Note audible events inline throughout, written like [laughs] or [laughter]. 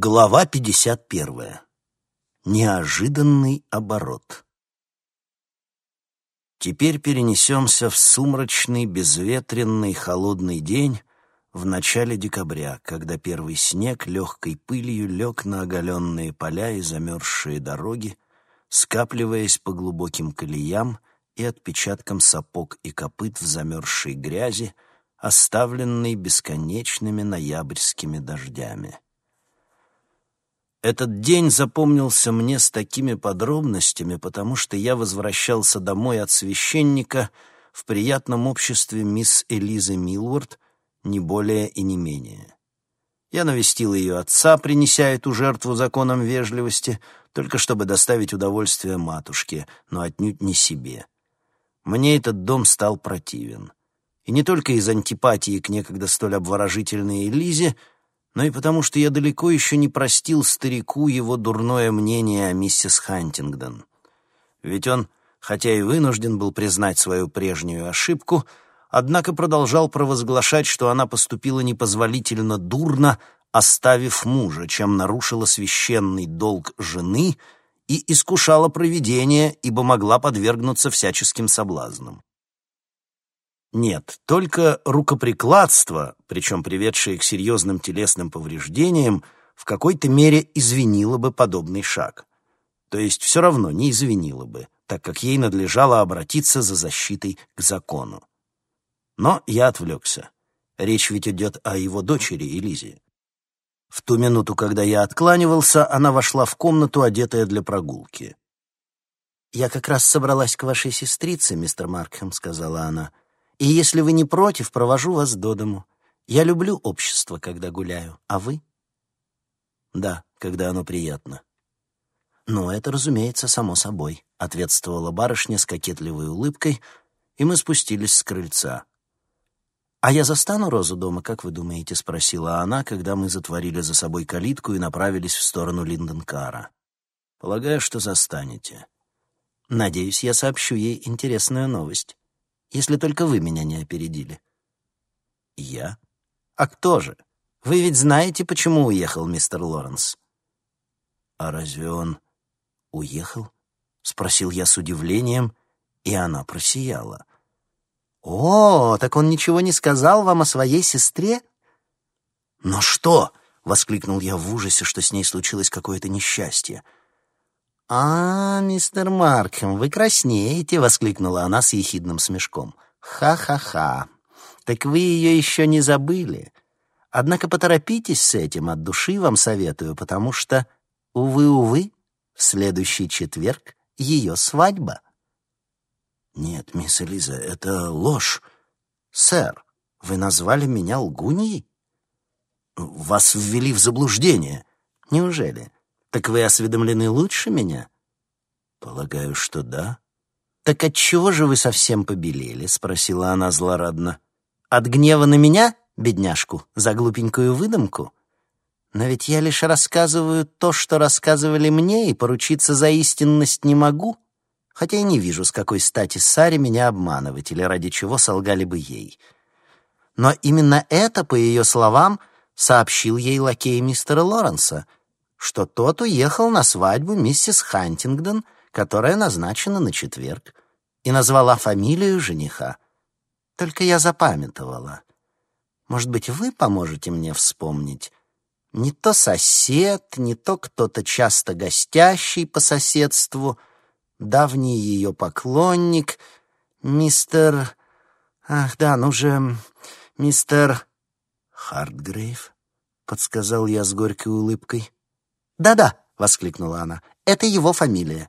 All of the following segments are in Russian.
Глава 51. Неожиданный оборот. Теперь перенесемся в сумрачный, безветренный, холодный день в начале декабря, когда первый снег легкой пылью лег на оголенные поля и замерзшие дороги, скапливаясь по глубоким колеям и отпечаткам сапог и копыт в замерзшей грязи, оставленной бесконечными ноябрьскими дождями. Этот день запомнился мне с такими подробностями, потому что я возвращался домой от священника в приятном обществе мисс Элизы Милворд, не более и не менее. Я навестил ее отца, принеся эту жертву законам вежливости, только чтобы доставить удовольствие матушке, но отнюдь не себе. Мне этот дом стал противен. И не только из антипатии к некогда столь обворожительной Элизе, но и потому, что я далеко еще не простил старику его дурное мнение о миссис Хантингдон. Ведь он, хотя и вынужден был признать свою прежнюю ошибку, однако продолжал провозглашать, что она поступила непозволительно дурно, оставив мужа, чем нарушила священный долг жены и искушала провидение, ибо могла подвергнуться всяческим соблазнам. Нет, только рукоприкладство, причем приведшее к серьезным телесным повреждениям, в какой-то мере извинило бы подобный шаг. То есть все равно не извинило бы, так как ей надлежало обратиться за защитой к закону. Но я отвлекся. Речь ведь идет о его дочери Элизе. В ту минуту, когда я откланивался, она вошла в комнату, одетая для прогулки. «Я как раз собралась к вашей сестрице, мистер Маркхэм», — сказала она. И если вы не против, провожу вас до дому. Я люблю общество, когда гуляю. А вы? Да, когда оно приятно. Ну, это, разумеется, само собой, ответствовала барышня с кокетливой улыбкой, и мы спустились с крыльца. «А я застану Розу дома, как вы думаете?» — спросила она, когда мы затворили за собой калитку и направились в сторону Линденкара. «Полагаю, что застанете. Надеюсь, я сообщу ей интересную новость если только вы меня не опередили». «Я? А кто же? Вы ведь знаете, почему уехал мистер Лоренс?» «А разве он уехал?» — спросил я с удивлением, и она просияла. «О, так он ничего не сказал вам о своей сестре?» «Но что?» — воскликнул я в ужасе, что с ней случилось какое-то несчастье — «А, мистер Маркхэм, вы краснеете!» — воскликнула она с ехидным смешком. «Ха-ха-ха! Так вы ее еще не забыли. Однако поторопитесь с этим, от души вам советую, потому что, увы-увы, в следующий четверг ее свадьба». «Нет, мисс Элиза, это ложь. Сэр, вы назвали меня лгуньей? Вас ввели в заблуждение. Неужели?» Так вы осведомлены лучше меня? Полагаю, что да. Так от чего же вы совсем побелели? спросила она злорадно. От гнева на меня, бедняжку, за глупенькую выдумку? Но ведь я лишь рассказываю то, что рассказывали мне, и поручиться за истинность не могу, хотя и не вижу, с какой стати Саре меня обманывать или ради чего солгали бы ей. Но именно это, по ее словам, сообщил ей лакей мистера Лоренса — что тот уехал на свадьбу миссис Хантингдон, которая назначена на четверг, и назвала фамилию жениха. Только я запамятовала. Может быть, вы поможете мне вспомнить? Не то сосед, не то кто-то часто гостящий по соседству, давний ее поклонник, мистер... Ах, да, ну же, мистер... Хартгрейв, подсказал я с горькой улыбкой. «Да-да», — воскликнула она, — «это его фамилия».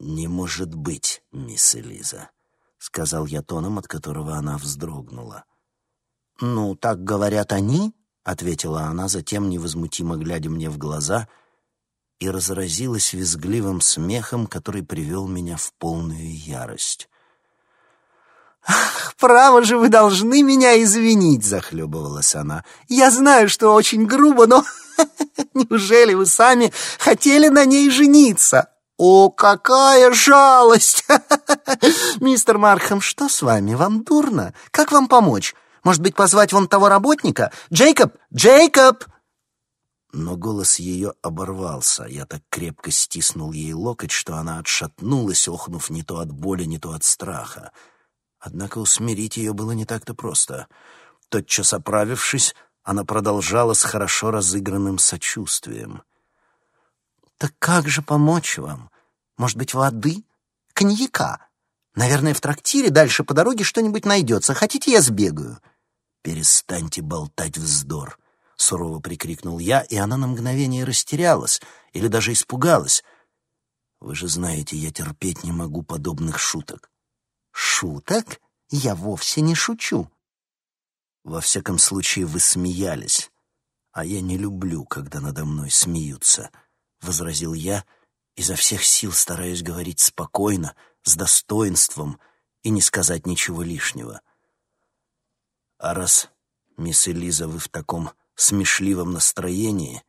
«Не может быть, мисс Элиза», — сказал я тоном, от которого она вздрогнула. «Ну, так говорят они», — ответила она, затем невозмутимо глядя мне в глаза, и разразилась визгливым смехом, который привел меня в полную ярость. «Ах, право же, вы должны меня извинить», — захлебывалась она. «Я знаю, что очень грубо, но [laughs] неужели вы сами хотели на ней жениться?» «О, какая жалость! [laughs] Мистер Маркхэм, что с вами? Вам дурно? Как вам помочь? Может быть, позвать вон того работника? Джейкоб! Джейкоб!» Но голос ее оборвался. Я так крепко стиснул ей локоть, что она отшатнулась, охнув не то от боли, не то от страха. Однако усмирить ее было не так-то просто. Тотчас оправившись, она продолжала с хорошо разыгранным сочувствием. «Так как же помочь вам? Может быть, воды? Коньяка? Наверное, в трактире дальше по дороге что-нибудь найдется. Хотите, я сбегаю?» «Перестаньте болтать вздор!» — сурово прикрикнул я, и она на мгновение растерялась или даже испугалась. «Вы же знаете, я терпеть не могу подобных шуток». «Шуток? Я вовсе не шучу». «Во всяком случае, вы смеялись, а я не люблю, когда надо мной смеются», — возразил я, изо всех сил стараясь говорить спокойно, с достоинством и не сказать ничего лишнего. «А раз, мисс Элиза, вы в таком смешливом настроении,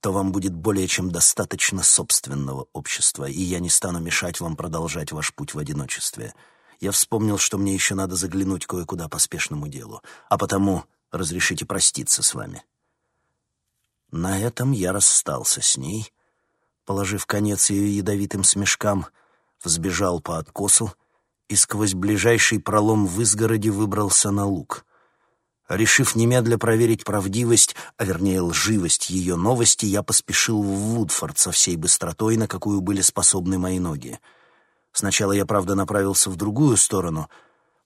то вам будет более чем достаточно собственного общества, и я не стану мешать вам продолжать ваш путь в одиночестве. Я вспомнил, что мне еще надо заглянуть кое-куда по спешному делу, а потому разрешите проститься с вами». На этом я расстался с ней, положив конец ее ядовитым смешкам, взбежал по откосу и сквозь ближайший пролом в изгороде выбрался на луг — Решив немедля проверить правдивость, а вернее лживость ее новости, я поспешил в Вудфорд со всей быстротой, на какую были способны мои ноги. Сначала я, правда, направился в другую сторону,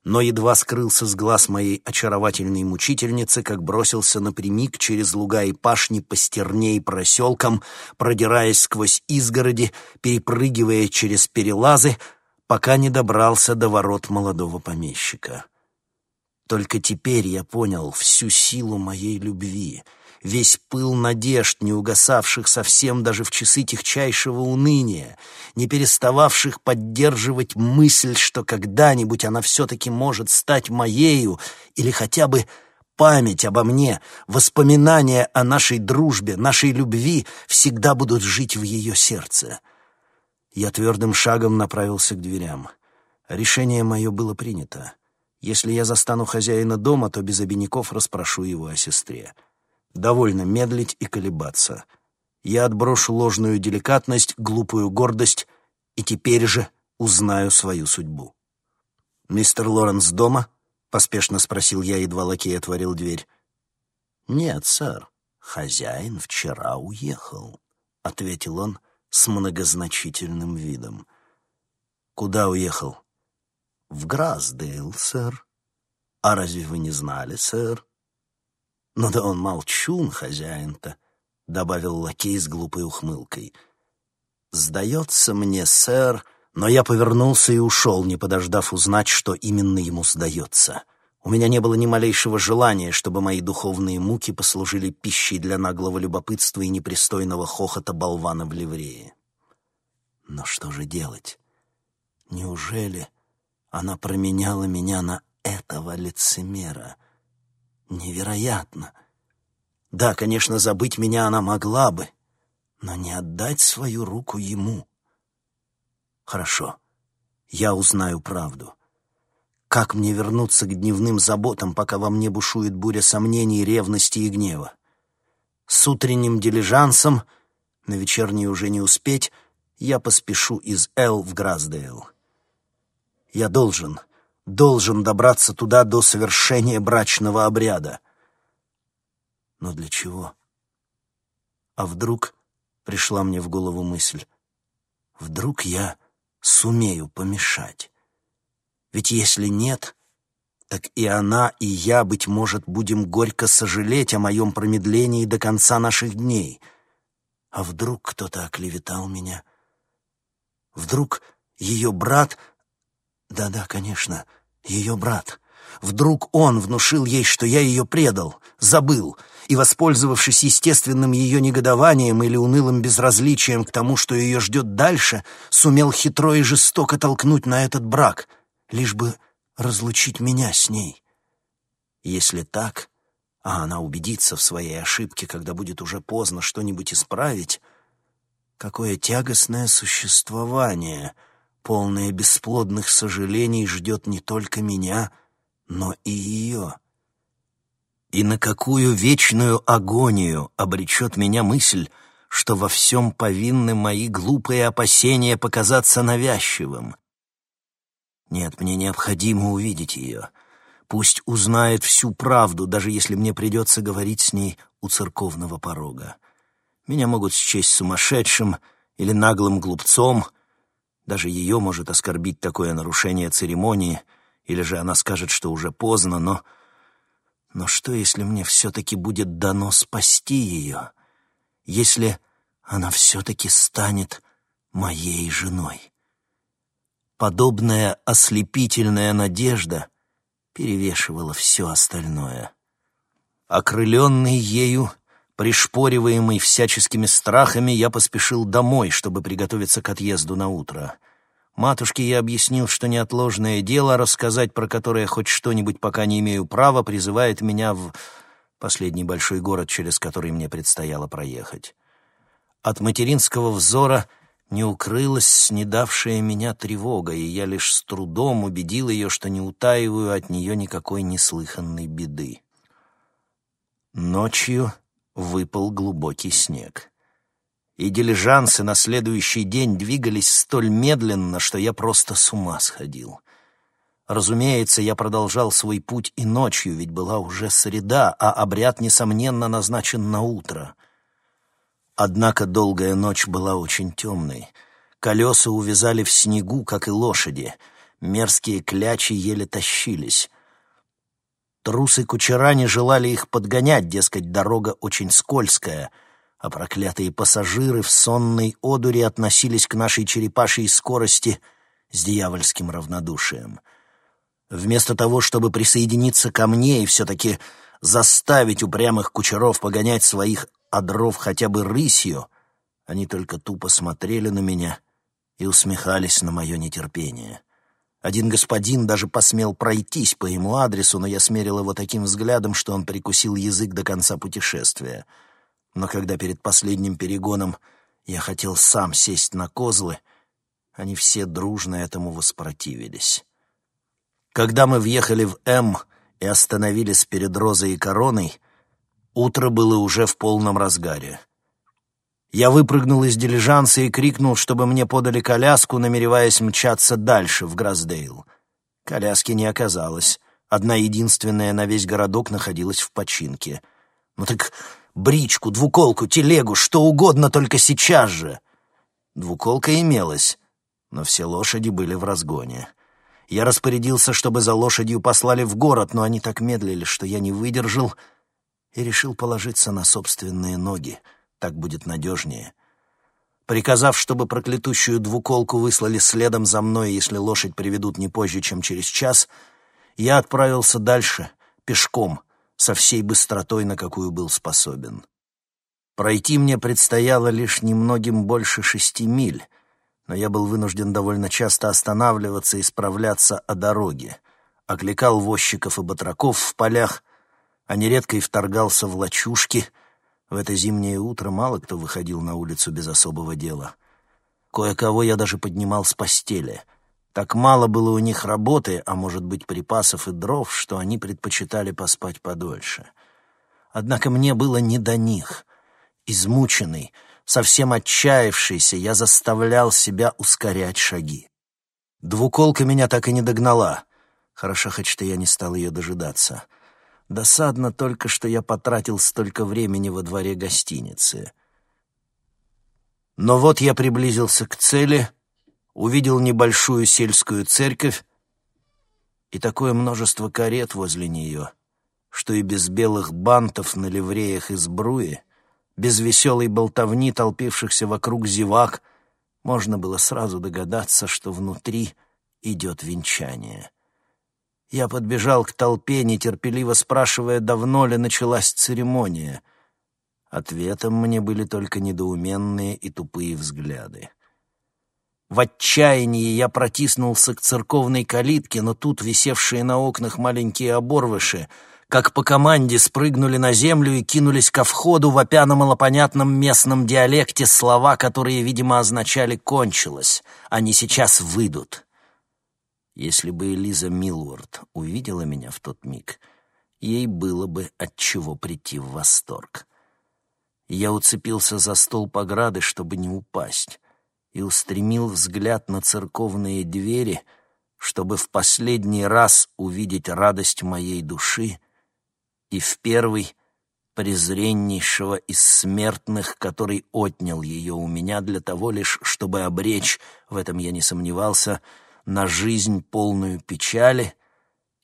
но едва скрылся с глаз моей очаровательной мучительницы, как бросился напрямик через луга и пашни по стерне и проселкам, продираясь сквозь изгороди, перепрыгивая через перелазы, пока не добрался до ворот молодого помещика. Только теперь я понял всю силу моей любви, весь пыл надежд, не угасавших совсем даже в часы техчайшего уныния, не перестававших поддерживать мысль, что когда-нибудь она все-таки может стать моею или хотя бы память обо мне, воспоминания о нашей дружбе, нашей любви всегда будут жить в ее сердце. Я твердым шагом направился к дверям. Решение мое было принято. Если я застану хозяина дома, то без обиняков расспрошу его о сестре. Довольно медлить и колебаться. Я отброшу ложную деликатность, глупую гордость и теперь же узнаю свою судьбу. «Мистер Лоренс дома?» — поспешно спросил я, едва лакей отворил дверь. «Нет, сэр, хозяин вчера уехал», — ответил он с многозначительным видом. «Куда уехал?» в Граздейл, сэр. А разве вы не знали, сэр? Ну да он молчун, хозяин-то, — добавил лакей с глупой ухмылкой. Сдается мне, сэр, но я повернулся и ушел, не подождав узнать, что именно ему сдается. У меня не было ни малейшего желания, чтобы мои духовные муки послужили пищей для наглого любопытства и непристойного хохота болвана в ливрее. Но что же делать? Неужели она променяла меня на этого лицемера. Невероятно. Да, конечно, забыть меня она могла бы, но не отдать свою руку ему. Хорошо, я узнаю правду. Как мне вернуться к дневным заботам, пока во мне бушует буря сомнений, ревности и гнева? С утренним дилижансом, на вечерний уже не успеть, я поспешу из Эл в Граздейл. Я должен, должен добраться туда до совершения брачного обряда. Но для чего? А вдруг, пришла мне в голову мысль, вдруг я сумею помешать? Ведь если нет, так и она, и я, быть может, будем горько сожалеть о моем промедлении до конца наших дней. А вдруг кто-то оклеветал меня? Вдруг ее брат да-да, конечно, ее брат. Вдруг он внушил ей, что я ее предал, забыл, и, воспользовавшись естественным ее негодованием или унылым безразличием к тому, что ее ждет дальше, сумел хитро и жестоко толкнуть на этот брак, лишь бы разлучить меня с ней. Если так, а она убедится в своей ошибке, когда будет уже поздно что-нибудь исправить, какое тягостное существование — полное бесплодных сожалений, ждет не только меня, но и ее. И на какую вечную агонию обречет меня мысль, что во всем повинны мои глупые опасения показаться навязчивым. Нет, мне необходимо увидеть ее. Пусть узнает всю правду, даже если мне придется говорить с ней у церковного порога. Меня могут счесть сумасшедшим или наглым глупцом. Даже ее может оскорбить такое нарушение церемонии, или же она скажет, что уже поздно, но... Но что, если мне все-таки будет дано спасти ее? Если она все-таки станет моей женой? Подобная ослепительная надежда перевешивала все остальное. Окрыленный ею, пришпориваемый всяческими страхами, я поспешил домой, чтобы приготовиться к отъезду на утро. Матушке я объяснил, что неотложное дело, рассказать про которое хоть что-нибудь пока не имею права, призывает меня в последний большой город, через который мне предстояло проехать. От материнского взора не укрылась снедавшая меня тревога, и я лишь с трудом убедил ее, что не утаиваю от нее никакой неслыханной беды. Ночью выпал глубокий снег. И дилижансы на следующий день двигались столь медленно, что я просто с ума сходил. Разумеется, я продолжал свой путь и ночью, ведь была уже среда, а обряд, несомненно, назначен на утро — Однако долгая ночь была очень темной. Колеса увязали в снегу, как и лошади. Мерзкие клячи еле тащились. Трусы кучера не желали их подгонять, дескать, дорога очень скользкая, а проклятые пассажиры в сонной одуре относились к нашей черепашьей скорости с дьявольским равнодушием. Вместо того, чтобы присоединиться ко мне и все-таки заставить упрямых кучеров погонять своих одров хотя бы рысью, они только тупо смотрели на меня и усмехались на мое нетерпение. Один господин даже посмел пройтись по ему адресу, но я смерил его таким взглядом, что он прикусил язык до конца путешествия. Но когда перед последним перегоном я хотел сам сесть на козлы, они все дружно этому воспротивились. Когда мы въехали в М и остановились перед Розой и Короной, Утро было уже в полном разгаре. Я выпрыгнул из дилижанса и крикнул, чтобы мне подали коляску, намереваясь мчаться дальше, в Гроздейл. Коляски не оказалось. Одна единственная на весь городок находилась в починке. Ну так бричку, двуколку, телегу, что угодно, только сейчас же. Двуколка имелась, но все лошади были в разгоне. Я распорядился, чтобы за лошадью послали в город, но они так медлили, что я не выдержал — и решил положиться на собственные ноги. Так будет надежнее. Приказав, чтобы проклятущую двуколку выслали следом за мной, если лошадь приведут не позже, чем через час, я отправился дальше, пешком, со всей быстротой, на какую был способен. Пройти мне предстояло лишь немногим больше шести миль, но я был вынужден довольно часто останавливаться и справляться о дороге. Окликал возчиков и батраков в полях, а нередко и вторгался в лачушки. В это зимнее утро мало кто выходил на улицу без особого дела. Кое-кого я даже поднимал с постели. Так мало было у них работы, а может быть припасов и дров, что они предпочитали поспать подольше. Однако мне было не до них. Измученный, совсем отчаявшийся, я заставлял себя ускорять шаги. Двуколка меня так и не догнала. Хорошо хоть что я не стал ее дожидаться — Досадно только, что я потратил столько времени во дворе гостиницы. Но вот я приблизился к цели, увидел небольшую сельскую церковь и такое множество карет возле нее, что и без белых бантов на ливреях из бруи, без веселой болтовни толпившихся вокруг зевак, можно было сразу догадаться, что внутри идет венчание. Я подбежал к толпе, нетерпеливо спрашивая, давно ли началась церемония. Ответом мне были только недоуменные и тупые взгляды. В отчаянии я протиснулся к церковной калитке, но тут висевшие на окнах маленькие оборвыши, как по команде, спрыгнули на землю и кинулись ко входу, вопя на малопонятном местном диалекте слова, которые, видимо, означали «кончилось». Они сейчас выйдут. Если бы Элиза Милворд увидела меня в тот миг, ей было бы от чего прийти в восторг. Я уцепился за стол пограды, чтобы не упасть, и устремил взгляд на церковные двери, чтобы в последний раз увидеть радость моей души и в первый презреннейшего из смертных, который отнял ее у меня для того лишь, чтобы обречь, в этом я не сомневался, на жизнь полную печали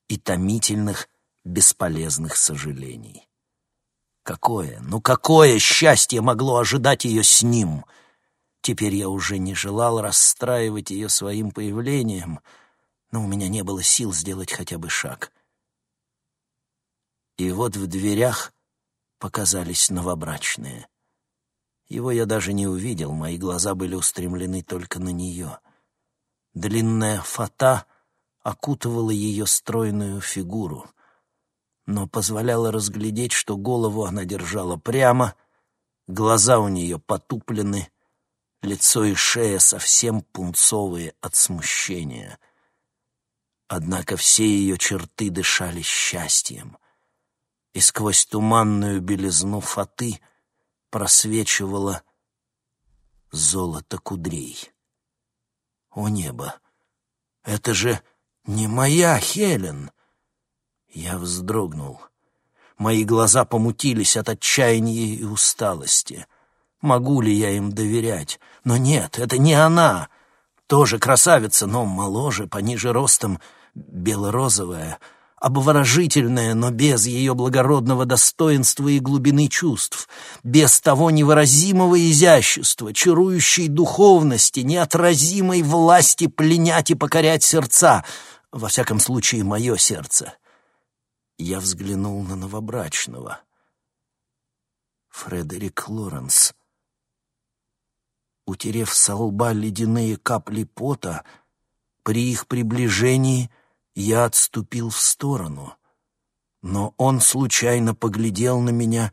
и томительных, бесполезных сожалений. Какое, ну какое счастье могло ожидать ее с ним? Теперь я уже не желал расстраивать ее своим появлением, но у меня не было сил сделать хотя бы шаг. И вот в дверях показались новобрачные. Его я даже не увидел, мои глаза были устремлены только на нее. Длинная фата окутывала ее стройную фигуру — но позволяла разглядеть, что голову она держала прямо, глаза у нее потуплены, лицо и шея совсем пунцовые от смущения. Однако все ее черты дышали счастьем, и сквозь туманную белизну фаты просвечивало золото кудрей. О небо! Это же не моя Хелен! Я вздрогнул. Мои глаза помутились от отчаяния и усталости. Могу ли я им доверять? Но нет, это не она. Тоже красавица, но моложе, пониже ростом, бело-розовая, обворожительная, но без ее благородного достоинства и глубины чувств, без того невыразимого изящества, чарующей духовности, неотразимой власти пленять и покорять сердца, во всяком случае, мое сердце. Я взглянул на новобрачного. Фредерик Лоренс. Утерев со лба ледяные капли пота, при их приближении я отступил в сторону. Но он случайно поглядел на меня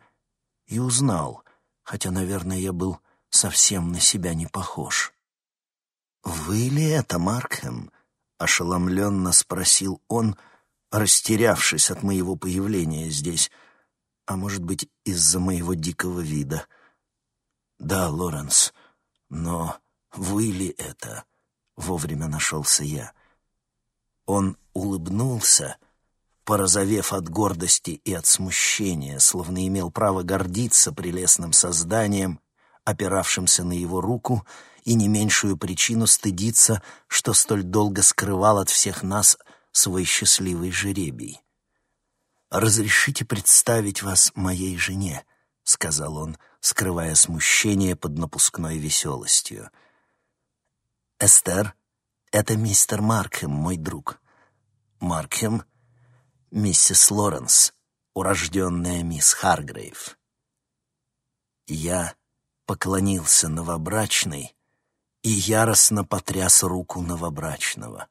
и узнал, хотя, наверное, я был совсем на себя не похож. «Вы ли это, Маркхэм?» — ошеломленно спросил он — растерявшись от моего появления здесь, а может быть, из-за моего дикого вида. Да, Лоренс, но вы ли это? Вовремя нашелся я. Он улыбнулся, порозовев от гордости и от смущения, словно имел право гордиться прелестным созданием, опиравшимся на его руку, и не меньшую причину стыдиться, что столь долго скрывал от всех нас свой счастливый жеребий. «Разрешите представить вас моей жене», — сказал он, скрывая смущение под напускной веселостью. «Эстер, это мистер Маркхэм, мой друг. Маркхэм — миссис Лоренс, урожденная мисс Харгрейв». Я поклонился новобрачной и яростно потряс руку новобрачного.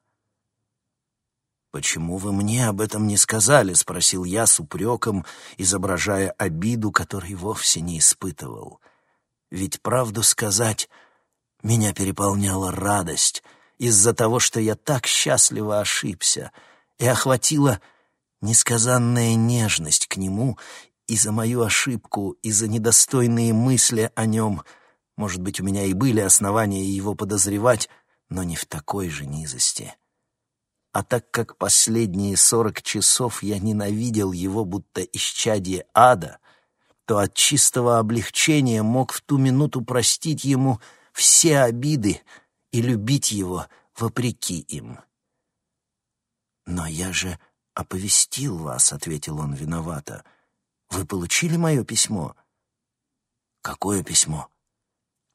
«Почему вы мне об этом не сказали?» — спросил я с упреком, изображая обиду, которой вовсе не испытывал. Ведь, правду сказать, меня переполняла радость из-за того, что я так счастливо ошибся, и охватила несказанная нежность к нему и за мою ошибку, и за недостойные мысли о нем. Может быть, у меня и были основания его подозревать, но не в такой же низости. А так как последние сорок часов я ненавидел его, будто исчадие ада, то от чистого облегчения мог в ту минуту простить ему все обиды и любить его вопреки им. «Но я же оповестил вас», — ответил он виновато. «Вы получили мое письмо?» «Какое письмо?»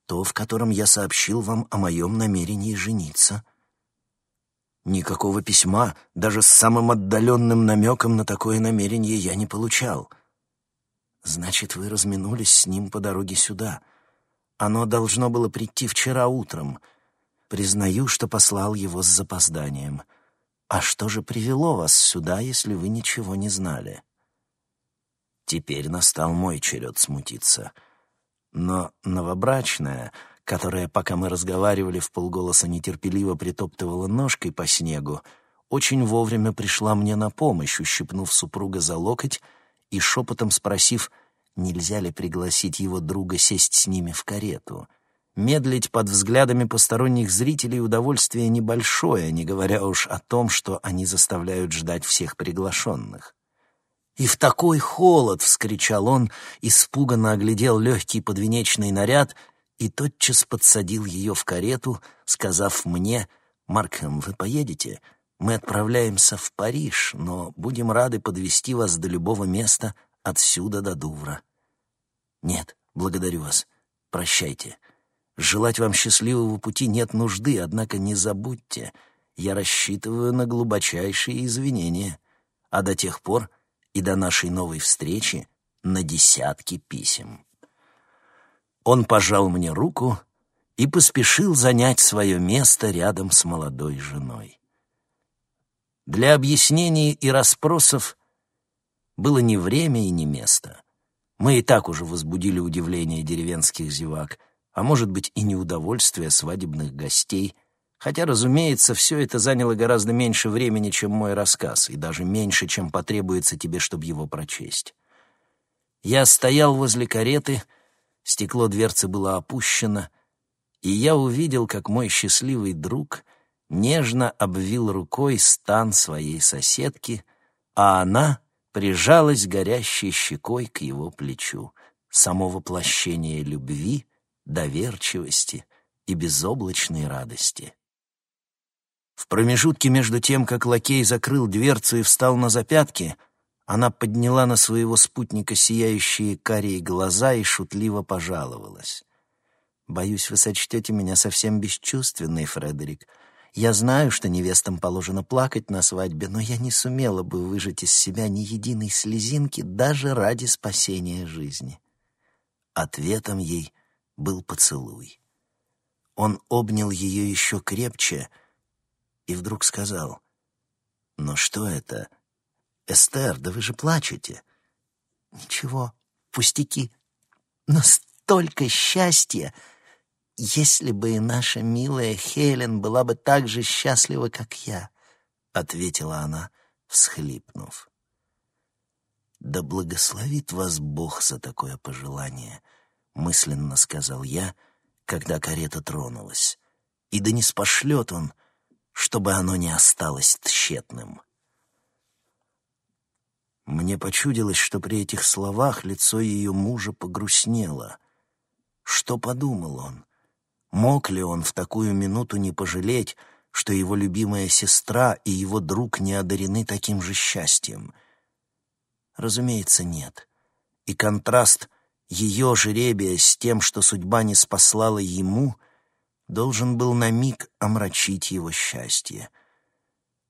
«То, в котором я сообщил вам о моем намерении жениться». Никакого письма, даже с самым отдаленным намеком на такое намерение я не получал. Значит, вы разминулись с ним по дороге сюда. Оно должно было прийти вчера утром. Признаю, что послал его с запозданием. А что же привело вас сюда, если вы ничего не знали? Теперь настал мой черед смутиться. Но новобрачная которая, пока мы разговаривали, в полголоса нетерпеливо притоптывала ножкой по снегу, очень вовремя пришла мне на помощь, ущипнув супруга за локоть и шепотом спросив, нельзя ли пригласить его друга сесть с ними в карету. Медлить под взглядами посторонних зрителей удовольствие небольшое, не говоря уж о том, что они заставляют ждать всех приглашенных. «И в такой холод!» — вскричал он, испуганно оглядел легкий подвенечный наряд и тотчас подсадил ее в карету, сказав мне, «Маркхэм, вы поедете? Мы отправляемся в Париж, но будем рады подвести вас до любого места отсюда до Дувра». «Нет, благодарю вас. Прощайте. Желать вам счастливого пути нет нужды, однако не забудьте, я рассчитываю на глубочайшие извинения, а до тех пор и до нашей новой встречи на десятки писем». Он пожал мне руку и поспешил занять свое место рядом с молодой женой. Для объяснений и расспросов было ни время и ни место. Мы и так уже возбудили удивление деревенских зевак, а может быть и неудовольствие свадебных гостей, хотя, разумеется, все это заняло гораздо меньше времени, чем мой рассказ, и даже меньше, чем потребуется тебе, чтобы его прочесть. Я стоял возле кареты, стекло дверцы было опущено, и я увидел, как мой счастливый друг — нежно обвил рукой стан своей соседки, а она прижалась горящей щекой к его плечу. Само воплощение любви, доверчивости и безоблачной радости. В промежутке между тем, как лакей закрыл дверцу и встал на запятки, она подняла на своего спутника сияющие карие глаза и шутливо пожаловалась. «Боюсь, вы сочтете меня совсем бесчувственной, Фредерик. Я знаю, что невестам положено плакать на свадьбе, но я не сумела бы выжать из себя ни единой слезинки даже ради спасения жизни. Ответом ей был поцелуй. Он обнял ее еще крепче и вдруг сказал, «Но что это? Эстер, да вы же плачете!» «Ничего, пустяки, но столько счастья!» «Если бы и наша милая Хелен была бы так же счастлива, как я», — ответила она, всхлипнув. «Да благословит вас Бог за такое пожелание», — мысленно сказал я, когда карета тронулась. «И да не спошлет он, чтобы оно не осталось тщетным». Мне почудилось, что при этих словах лицо ее мужа погрустнело. Что подумал он? Мог ли он в такую минуту не пожалеть, что его любимая сестра и его друг не одарены таким же счастьем? Разумеется, нет. И контраст ее жеребия с тем, что судьба не спаслала ему, должен был на миг омрачить его счастье.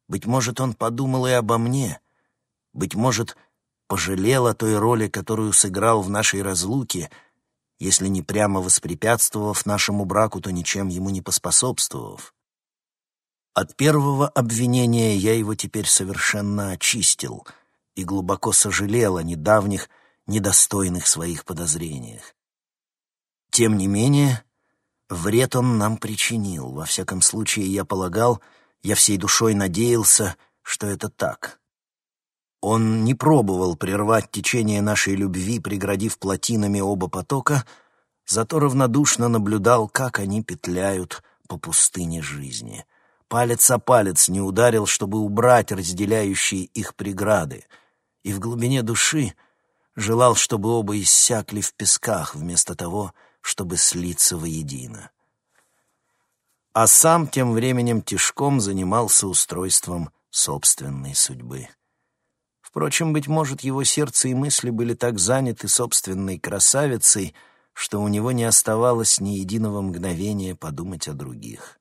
Быть может, он подумал и обо мне. Быть может, пожалел о той роли, которую сыграл в нашей разлуке — если не прямо воспрепятствовав нашему браку, то ничем ему не поспособствовав. От первого обвинения я его теперь совершенно очистил и глубоко сожалел о недавних, недостойных своих подозрениях. Тем не менее, вред он нам причинил. Во всяком случае, я полагал, я всей душой надеялся, что это так. Он не пробовал прервать течение нашей любви, преградив плотинами оба потока, зато равнодушно наблюдал, как они петляют по пустыне жизни. Палец о палец не ударил, чтобы убрать разделяющие их преграды, и в глубине души желал, чтобы оба иссякли в песках, вместо того, чтобы слиться воедино. А сам тем временем тишком занимался устройством собственной судьбы. Впрочем, быть может, его сердце и мысли были так заняты собственной красавицей, что у него не оставалось ни единого мгновения подумать о других.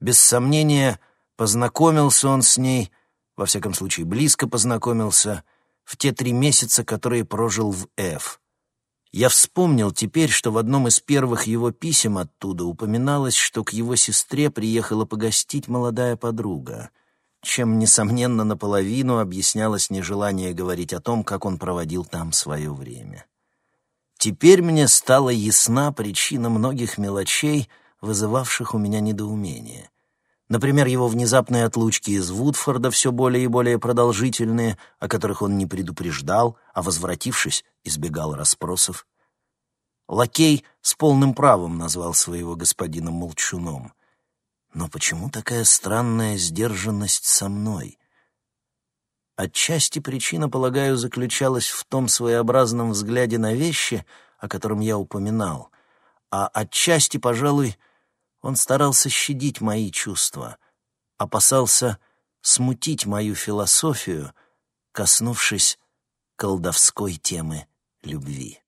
Без сомнения, познакомился он с ней, во всяком случае, близко познакомился, в те три месяца, которые прожил в Ф. Я вспомнил теперь, что в одном из первых его писем оттуда упоминалось, что к его сестре приехала погостить молодая подруга — чем, несомненно, наполовину объяснялось нежелание говорить о том, как он проводил там свое время. Теперь мне стала ясна причина многих мелочей, вызывавших у меня недоумение. Например, его внезапные отлучки из Вудфорда, все более и более продолжительные, о которых он не предупреждал, а, возвратившись, избегал расспросов. Лакей с полным правом назвал своего господина молчуном. Но почему такая странная сдержанность со мной? Отчасти причина, полагаю, заключалась в том своеобразном взгляде на вещи, о котором я упоминал, а отчасти, пожалуй, он старался щадить мои чувства, опасался смутить мою философию, коснувшись колдовской темы любви.